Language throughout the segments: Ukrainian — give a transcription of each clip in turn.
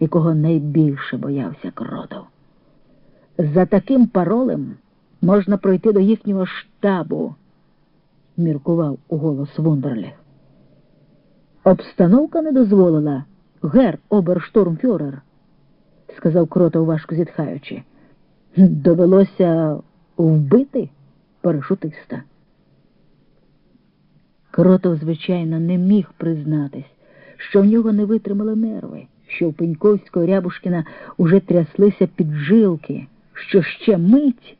якого найбільше боявся кротов. За таким паролем можна пройти до їхнього штабу, міркував у голос Вундерліх. Обстановка не дозволила, гер оберштурмфюрер, сказав кротов, важко зітхаючи. Довелося вбити парашутиста. Кротов, звичайно, не міг признатись, що в нього не витримали нерви, що у Пеньковського Рябушкіна уже тряслися піджилки, що ще мить,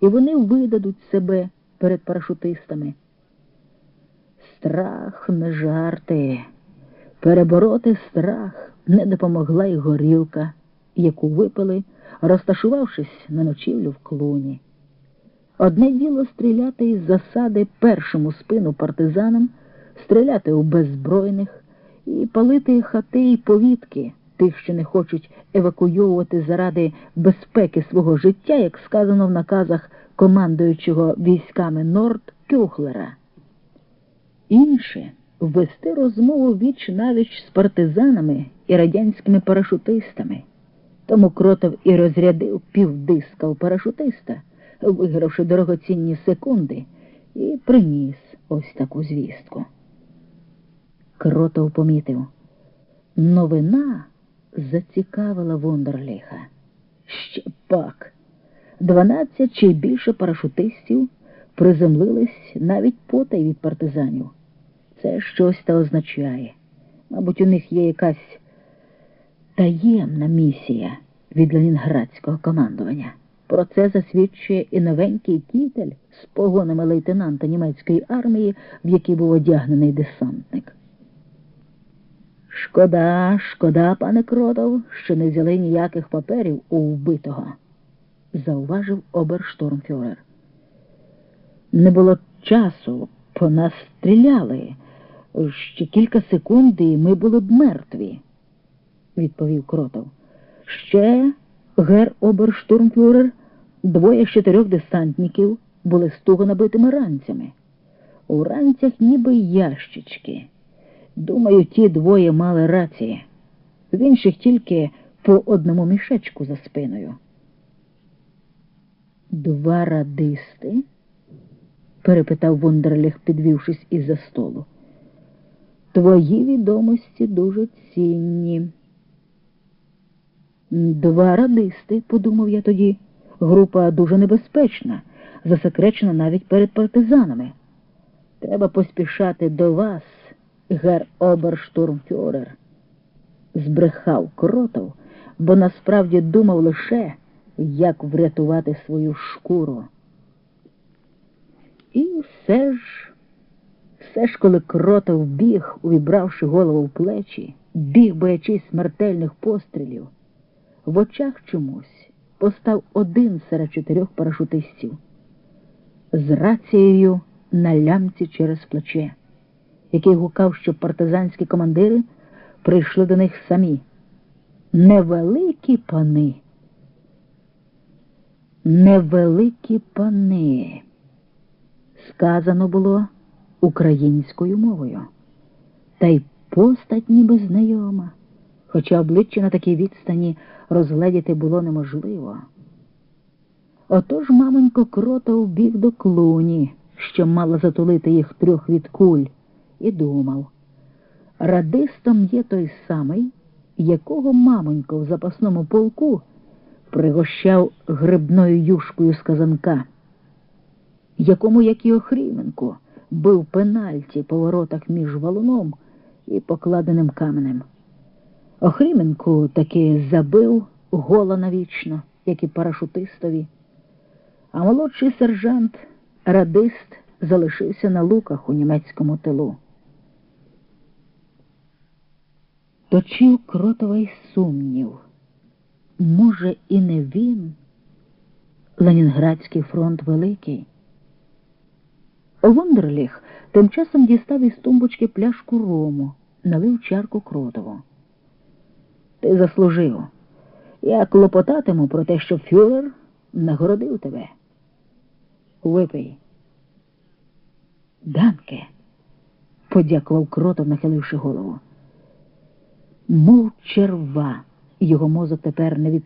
і вони видадуть себе перед парашутистами. Страх не жарти. Перебороти страх не допомогла й горілка, яку випили, розташувавшись на ночівлю в клуні. Одне діло стріляти із засади першому спину партизанам, стріляти у беззбройних і палити хати й повітки тих, що не хочуть евакуйовувати заради безпеки свого життя, як сказано в наказах командуючого військами Норд Кюхлера. Інше ввести розмову віч навіч з партизанами і радянськими парашутистами. Тому кротов і розрядив півдиска у парашутиста, вигравши дорогоцінні секунди, і приніс ось таку звістку. Кротов помітив. Новина зацікавила Вундерліха. Ще пак. Дванадцять чи більше парашутистів приземлились навіть потай від партизанів. Це щось та означає. Мабуть, у них є якась таємна місія від ленінградського командування. Про це засвідчує і новенький кітель з погонами лейтенанта німецької армії, в який був одягнений десантник. Шкода, шкода, пане Кротов, що не взяли ніяких паперів у вбитого, зауважив оберштурмфюрер. Не було часу, по нас стріляли. Ще кілька секунд, і ми були б мертві, відповів Кротов. Ще гер оберштурмфюрер, двоє з чотирьох десантників були стуго набитими ранцями. У ранцях ніби ящички. Думаю, ті двоє мали рації. В інших тільки по одному мішечку за спиною. Два радисти? перепитав Вундерліх, підвівшись із за столу. Твої відомості дуже цінні. Два радисти, подумав я тоді. Група дуже небезпечна, засекречена навіть перед партизанами. Треба поспішати до вас, гер оберштурмфюрер. Збрехав кротов, бо насправді думав лише, як врятувати свою шкуру. І все ж, все ж, коли кротов біг, увібравши голову в плечі, біг, боячись смертельних пострілів, в очах чомусь постав один серед чотирьох парашутистів з рацією на лямці через плече, який гукав, що партизанські командири прийшли до них самі. Невеликі пани. Невеликі пани сказано було українською мовою, та й постать ніби знайома, хоча обличчя на такій відстані розгледіти було неможливо. Отож мамонько кротов біг до клуні, що мала затулити їх трьох від куль, і думав радистом є той самий, якого мамонько в запасному полку пригощав грибною юшкою з казанка якому, як і Охріменко, бив пенальті по воротах між валуном і покладеним каменем. Охріменку таки забив гола навічно, як і парашутистові, а молодший сержант, радист, залишився на луках у німецькому тилу. Точив кротовий сумнів. Може, і не він, Ленінградський фронт великий. Вундерліх тим часом дістав із тумбочки пляшку рому, налив чарку кротово. Ти заслужив. Я клопотатиму про те, що фюрер нагородив тебе. Випий. Данке, подякував кротов, нахиливши голову. Мов черва Його мозок тепер не від